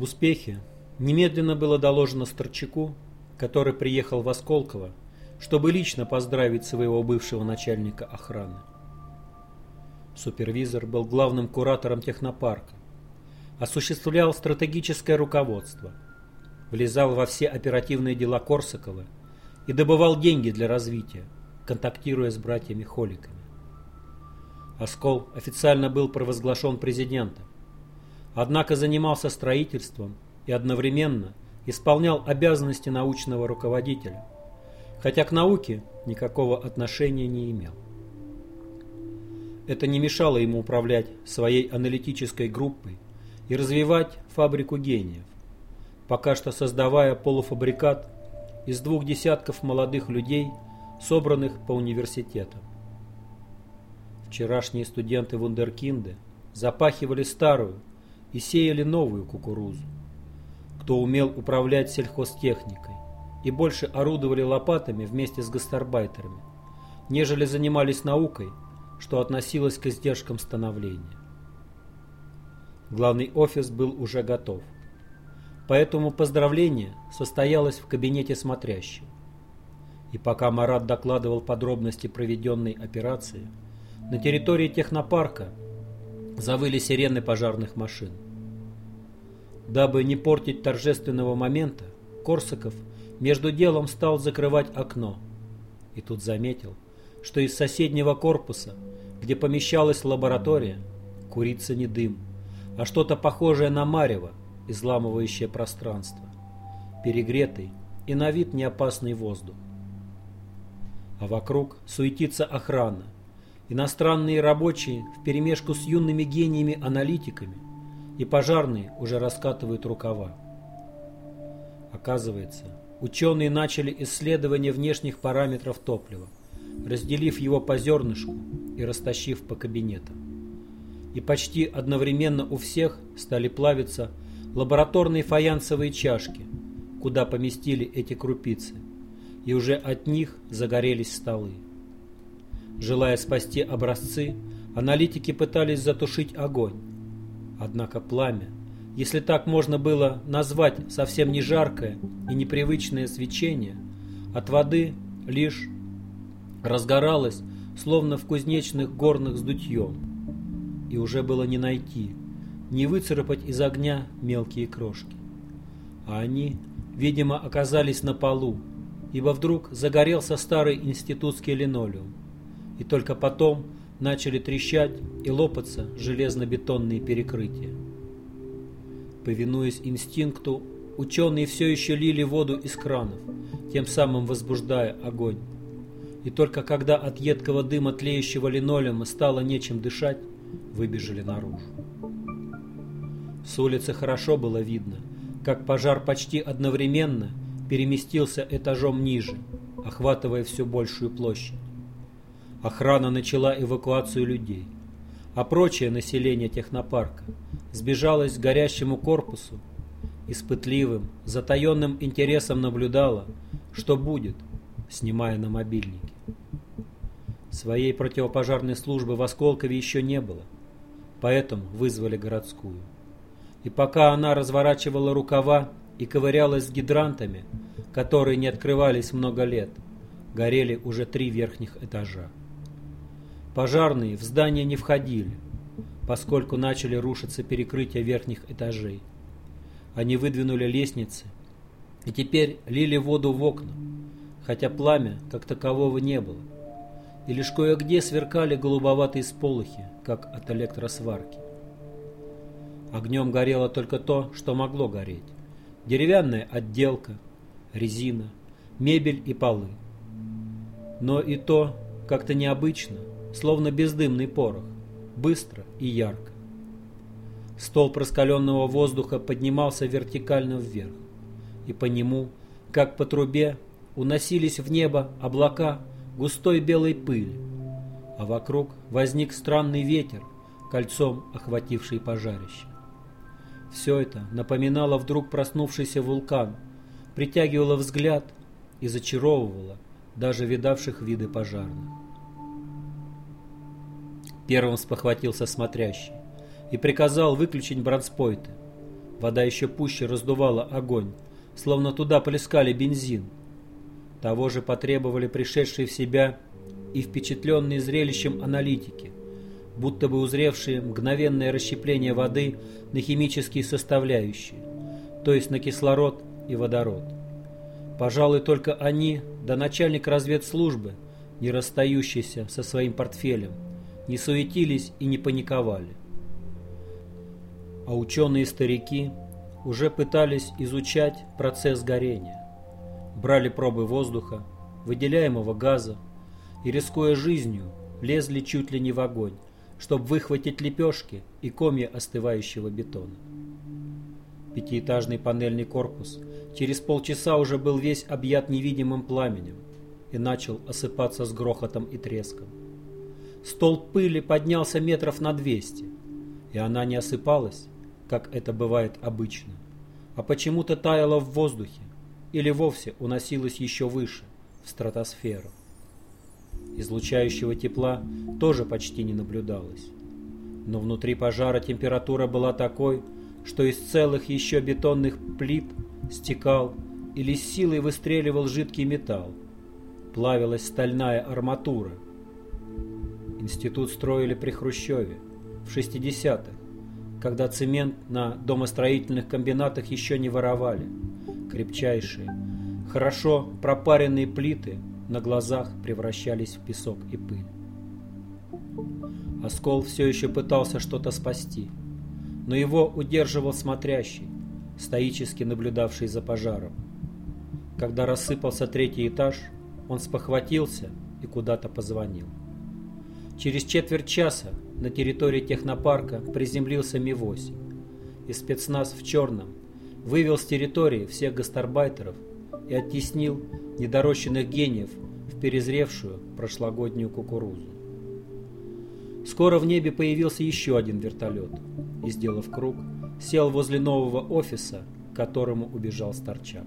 Об успехе немедленно было доложено Старчаку, который приехал в Осколково, чтобы лично поздравить своего бывшего начальника охраны. Супервизор был главным куратором технопарка, осуществлял стратегическое руководство, влезал во все оперативные дела Корсакова и добывал деньги для развития, контактируя с братьями Холиками. Оскол официально был провозглашен президентом, однако занимался строительством и одновременно исполнял обязанности научного руководителя, хотя к науке никакого отношения не имел. Это не мешало ему управлять своей аналитической группой и развивать фабрику гениев, пока что создавая полуфабрикат из двух десятков молодых людей, собранных по университетам. Вчерашние студенты вундеркинды запахивали старую и сеяли новую кукурузу. Кто умел управлять сельхозтехникой и больше орудовали лопатами вместе с гастарбайтерами, нежели занимались наукой что относилось к издержкам становления. Главный офис был уже готов. Поэтому поздравление состоялось в кабинете смотрящей. И пока Марат докладывал подробности проведенной операции, на территории технопарка завыли сирены пожарных машин. Дабы не портить торжественного момента, Корсаков между делом стал закрывать окно. И тут заметил, что из соседнего корпуса где помещалась лаборатория, курится не дым, а что-то похожее на марево, изламывающее пространство, перегретый и на вид неопасный воздух. А вокруг суетится охрана, иностранные рабочие вперемешку с юными гениями-аналитиками и пожарные уже раскатывают рукава. Оказывается, ученые начали исследование внешних параметров топлива разделив его по зернышку и растащив по кабинетам. И почти одновременно у всех стали плавиться лабораторные фаянсовые чашки, куда поместили эти крупицы, и уже от них загорелись столы. Желая спасти образцы, аналитики пытались затушить огонь. Однако пламя, если так можно было назвать совсем не жаркое и непривычное свечение, от воды лишь разгоралась, словно в кузнечных горных с дутьем, и уже было не найти, не выцарапать из огня мелкие крошки. А они, видимо, оказались на полу, ибо вдруг загорелся старый институтский линолеум, и только потом начали трещать и лопаться железно-бетонные перекрытия. Повинуясь инстинкту, ученые все еще лили воду из кранов, тем самым возбуждая огонь и только когда от едкого дыма тлеющего линолеума стало нечем дышать, выбежали наружу. С улицы хорошо было видно, как пожар почти одновременно переместился этажом ниже, охватывая все большую площадь. Охрана начала эвакуацию людей, а прочее население технопарка сбежалось к горящему корпусу и с пытливым, затаенным интересом наблюдало, что будет – снимая на мобильнике. Своей противопожарной службы в Осколкове еще не было, поэтому вызвали городскую. И пока она разворачивала рукава и ковырялась с гидрантами, которые не открывались много лет, горели уже три верхних этажа. Пожарные в здание не входили, поскольку начали рушиться перекрытия верхних этажей. Они выдвинули лестницы и теперь лили воду в окна, хотя пламя как такового не было, и лишь кое-где сверкали голубоватые сполохи, как от электросварки. Огнем горело только то, что могло гореть. Деревянная отделка, резина, мебель и полы. Но и то как-то необычно, словно бездымный порох, быстро и ярко. Стол раскаленного воздуха поднимался вертикально вверх, и по нему, как по трубе, уносились в небо облака густой белой пыли, а вокруг возник странный ветер, кольцом охвативший пожарище. Все это напоминало вдруг проснувшийся вулкан, притягивало взгляд и зачаровывало даже видавших виды пожарных. Первым спохватился смотрящий и приказал выключить бронспойты. Вода еще пуще раздувала огонь, словно туда плескали бензин. Того же потребовали пришедшие в себя и впечатленные зрелищем аналитики, будто бы узревшие мгновенное расщепление воды на химические составляющие, то есть на кислород и водород. Пожалуй, только они, да начальник разведслужбы, не расстающийся со своим портфелем, не суетились и не паниковали. А ученые-старики уже пытались изучать процесс горения. Брали пробы воздуха, выделяемого газа, и, рискуя жизнью, лезли чуть ли не в огонь, чтобы выхватить лепешки и комья остывающего бетона. Пятиэтажный панельный корпус через полчаса уже был весь объят невидимым пламенем и начал осыпаться с грохотом и треском. Столб пыли поднялся метров на двести, и она не осыпалась, как это бывает обычно, а почему-то таяла в воздухе или вовсе уносилась еще выше, в стратосферу. Излучающего тепла тоже почти не наблюдалось. Но внутри пожара температура была такой, что из целых еще бетонных плит стекал или с силой выстреливал жидкий металл. Плавилась стальная арматура. Институт строили при Хрущеве в 60-х, когда цемент на домостроительных комбинатах еще не воровали. Крепчайшие, хорошо пропаренные плиты на глазах превращались в песок и пыль. Оскол все еще пытался что-то спасти – но его удерживал смотрящий, стоически наблюдавший за пожаром. Когда рассыпался третий этаж, он спохватился и куда-то позвонил. Через четверть часа на территории технопарка приземлился Ми-8, и спецназ в черном вывел с территории всех гастарбайтеров и оттеснил недорощенных гениев в перезревшую прошлогоднюю кукурузу. Скоро в небе появился еще один вертолет – и, сделав круг, сел возле нового офиса, к которому убежал Старчак.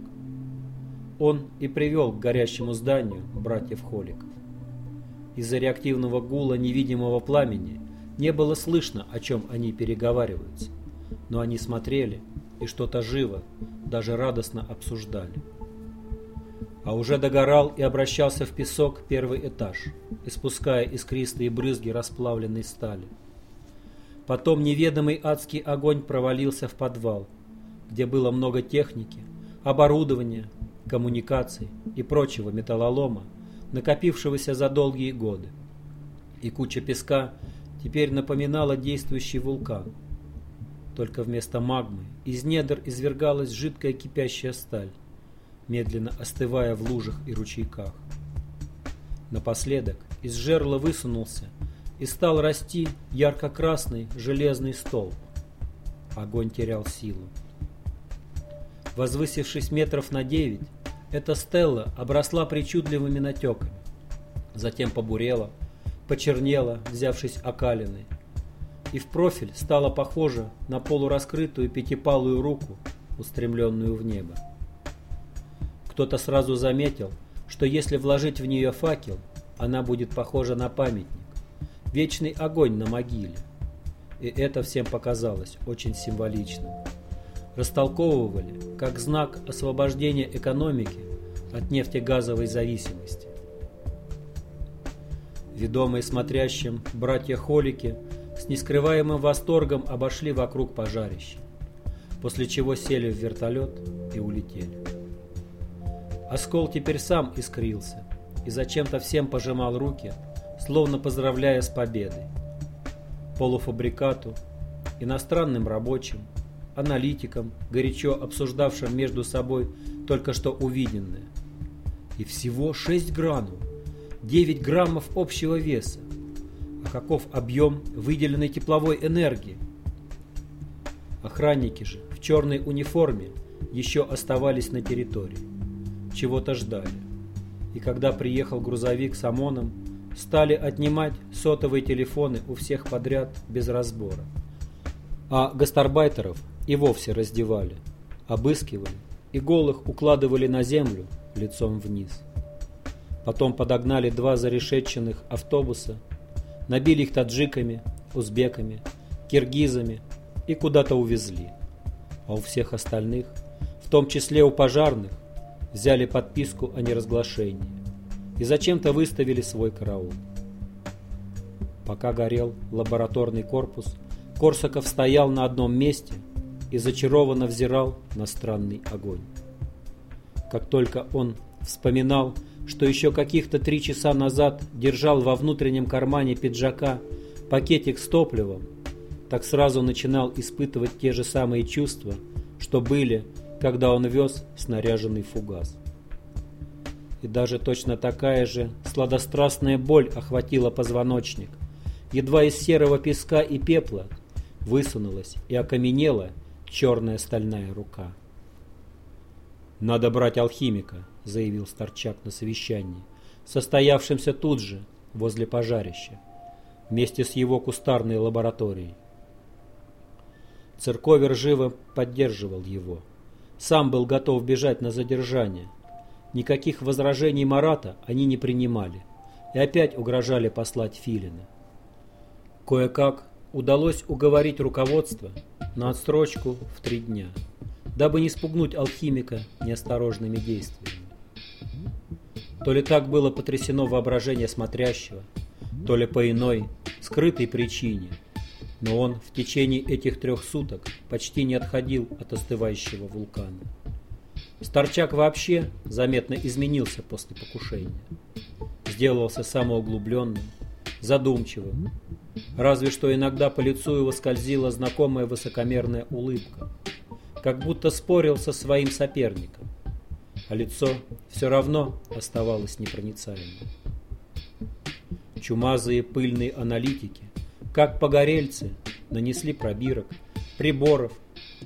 Он и привел к горящему зданию братьев Холиков. Из-за реактивного гула невидимого пламени не было слышно, о чем они переговариваются, но они смотрели и что-то живо, даже радостно обсуждали. А уже догорал и обращался в песок первый этаж, испуская искристые брызги расплавленной стали. Потом неведомый адский огонь провалился в подвал, где было много техники, оборудования, коммуникаций и прочего металлолома, накопившегося за долгие годы. И куча песка теперь напоминала действующий вулкан. Только вместо магмы из недр извергалась жидкая кипящая сталь, медленно остывая в лужах и ручейках. Напоследок из жерла высунулся и стал расти ярко-красный железный столб. Огонь терял силу. Возвысившись метров на девять, эта стелла обросла причудливыми натеками. Затем побурела, почернела, взявшись окалиной, и в профиль стала похожа на полураскрытую пятипалую руку, устремленную в небо. Кто-то сразу заметил, что если вложить в нее факел, она будет похожа на памятник вечный огонь на могиле. И это всем показалось очень символичным. Растолковывали как знак освобождения экономики от нефтегазовой зависимости. Ведомые смотрящим братья-холики с нескрываемым восторгом обошли вокруг пожарища, после чего сели в вертолет и улетели. Оскол теперь сам искрился и зачем-то всем пожимал руки, словно поздравляя с победой. Полуфабрикату, иностранным рабочим, аналитикам, горячо обсуждавшим между собой только что увиденное. И всего 6 гранул, 9 граммов общего веса. А каков объем выделенной тепловой энергии? Охранники же в черной униформе еще оставались на территории. Чего-то ждали. И когда приехал грузовик с ОМОНом, стали отнимать сотовые телефоны у всех подряд без разбора. А гастарбайтеров и вовсе раздевали, обыскивали и голых укладывали на землю лицом вниз. Потом подогнали два зарешетченных автобуса, набили их таджиками, узбеками, киргизами и куда-то увезли. а у всех остальных, в том числе у пожарных, взяли подписку о неразглашении и зачем-то выставили свой караул. Пока горел лабораторный корпус, Корсаков стоял на одном месте и зачарованно взирал на странный огонь. Как только он вспоминал, что еще каких-то три часа назад держал во внутреннем кармане пиджака пакетик с топливом, так сразу начинал испытывать те же самые чувства, что были, когда он вез снаряженный фугас. И даже точно такая же сладострастная боль охватила позвоночник. Едва из серого песка и пепла высунулась и окаменела черная стальная рука. «Надо брать алхимика», — заявил Старчак на совещании, состоявшемся тут же, возле пожарища, вместе с его кустарной лабораторией. Церковер живо поддерживал его. Сам был готов бежать на задержание. Никаких возражений Марата они не принимали и опять угрожали послать Филина. Кое-как удалось уговорить руководство на отсрочку в три дня, дабы не спугнуть алхимика неосторожными действиями. То ли так было потрясено воображение смотрящего, то ли по иной, скрытой причине – но он в течение этих трех суток почти не отходил от остывающего вулкана. Старчак вообще заметно изменился после покушения. Сделался самоуглубленным, задумчивым. Разве что иногда по лицу его скользила знакомая высокомерная улыбка, как будто спорил со своим соперником, а лицо все равно оставалось непроницаемым. Чумазые пыльные аналитики как погорельцы, нанесли пробирок, приборов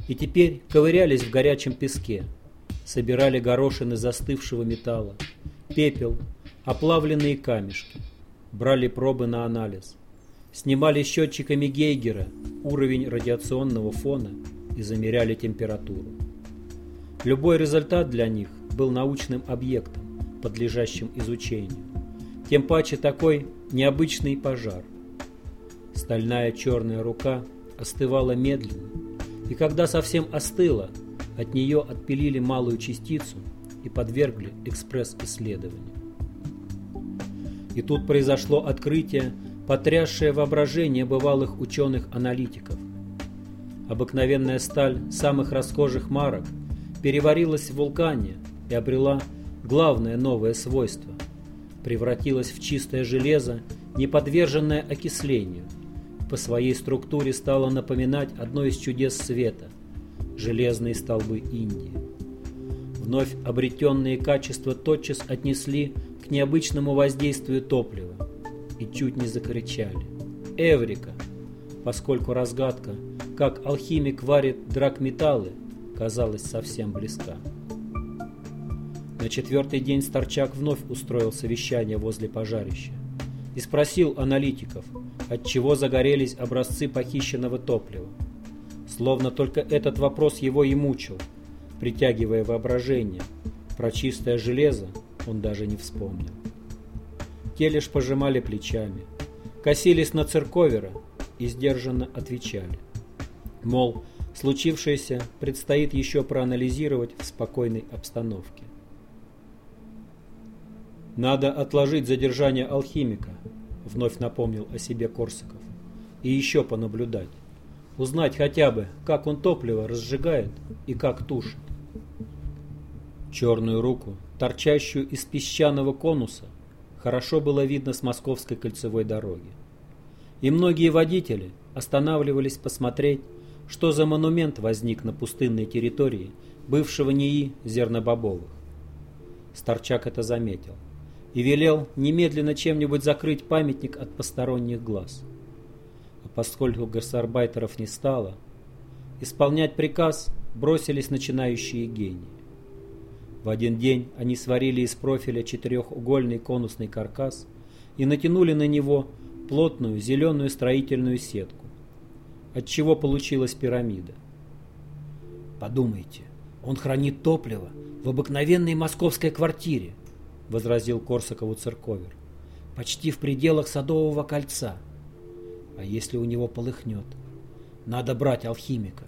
и теперь ковырялись в горячем песке, собирали горошины застывшего металла, пепел, оплавленные камешки, брали пробы на анализ, снимали счетчиками Гейгера уровень радиационного фона и замеряли температуру. Любой результат для них был научным объектом, подлежащим изучению. Тем паче такой необычный пожар – Стальная черная рука остывала медленно, и когда совсем остыла, от нее отпилили малую частицу и подвергли экспресс-исследованию. И тут произошло открытие, потрясшее воображение бывалых ученых-аналитиков. Обыкновенная сталь самых расхожих марок переварилась в вулкане и обрела главное новое свойство – превратилась в чистое железо, не подверженное окислению – по своей структуре стало напоминать одно из чудес света – железные столбы Индии. Вновь обретенные качества тотчас отнесли к необычному воздействию топлива и чуть не закричали. Эврика! Поскольку разгадка, как алхимик варит драгметаллы, казалась совсем близка. На четвертый день Старчак вновь устроил совещание возле пожарища и спросил аналитиков, от чего загорелись образцы похищенного топлива. Словно только этот вопрос его и мучил, притягивая воображение. Про чистое железо он даже не вспомнил. Те лишь пожимали плечами, косились на церковера и сдержанно отвечали. Мол, случившееся предстоит еще проанализировать в спокойной обстановке. Надо отложить задержание алхимика, вновь напомнил о себе Корсаков. И еще понаблюдать. Узнать хотя бы, как он топливо разжигает и как тушит. Черную руку, торчащую из песчаного конуса, хорошо было видно с московской кольцевой дороги. И многие водители останавливались посмотреть, что за монумент возник на пустынной территории бывшего НИИ Зернобобовых. Старчак это заметил и велел немедленно чем-нибудь закрыть памятник от посторонних глаз. А поскольку гастарбайтеров не стало, исполнять приказ бросились начинающие гении. В один день они сварили из профиля четырехугольный конусный каркас и натянули на него плотную зеленую строительную сетку, отчего получилась пирамида. Подумайте, он хранит топливо в обыкновенной московской квартире, — возразил Корсакову церковер. «Почти в пределах Садового кольца. А если у него полыхнет? Надо брать алхимика».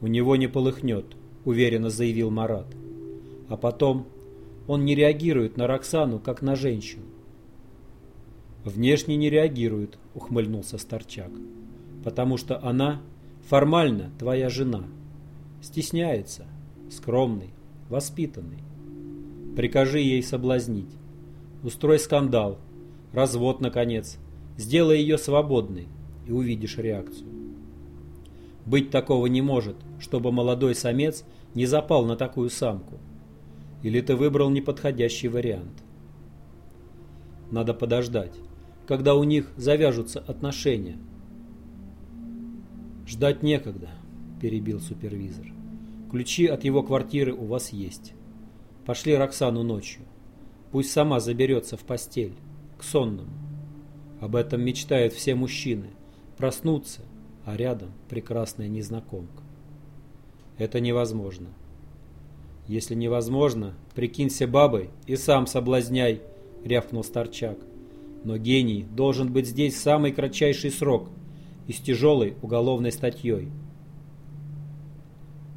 У него не полыхнет, уверенно заявил Марат. А потом он не реагирует на Роксану, как на женщину. Внешне не реагирует, ухмыльнулся Старчак. Потому что она формально твоя жена. Стесняется, скромный, воспитанный. Прикажи ей соблазнить. Устрой скандал, развод, наконец. Сделай ее свободной, и увидишь реакцию. Быть такого не может, чтобы молодой самец не запал на такую самку. Или ты выбрал неподходящий вариант. Надо подождать, когда у них завяжутся отношения. «Ждать некогда», – перебил супервизор. «Ключи от его квартиры у вас есть. Пошли Роксану ночью. Пусть сама заберется в постель, к сонному. Об этом мечтают все мужчины. Проснуться, а рядом прекрасная незнакомка. Это невозможно. Если невозможно, прикинься бабой и сам соблазняй, рявкнул Старчак. Но гений должен быть здесь самый кратчайший срок и с тяжелой уголовной статьей.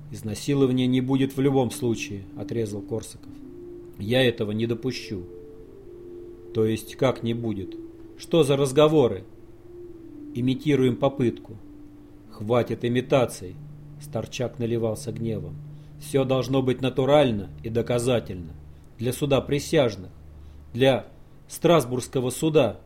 «Изнасилования не будет в любом случае», — отрезал Корсаков. «Я этого не допущу». «То есть как не будет? Что за разговоры?» «Имитируем попытку». «Хватит имитаций», — Старчак наливался гневом. «Все должно быть натурально и доказательно. Для суда присяжных. Для Страсбургского суда,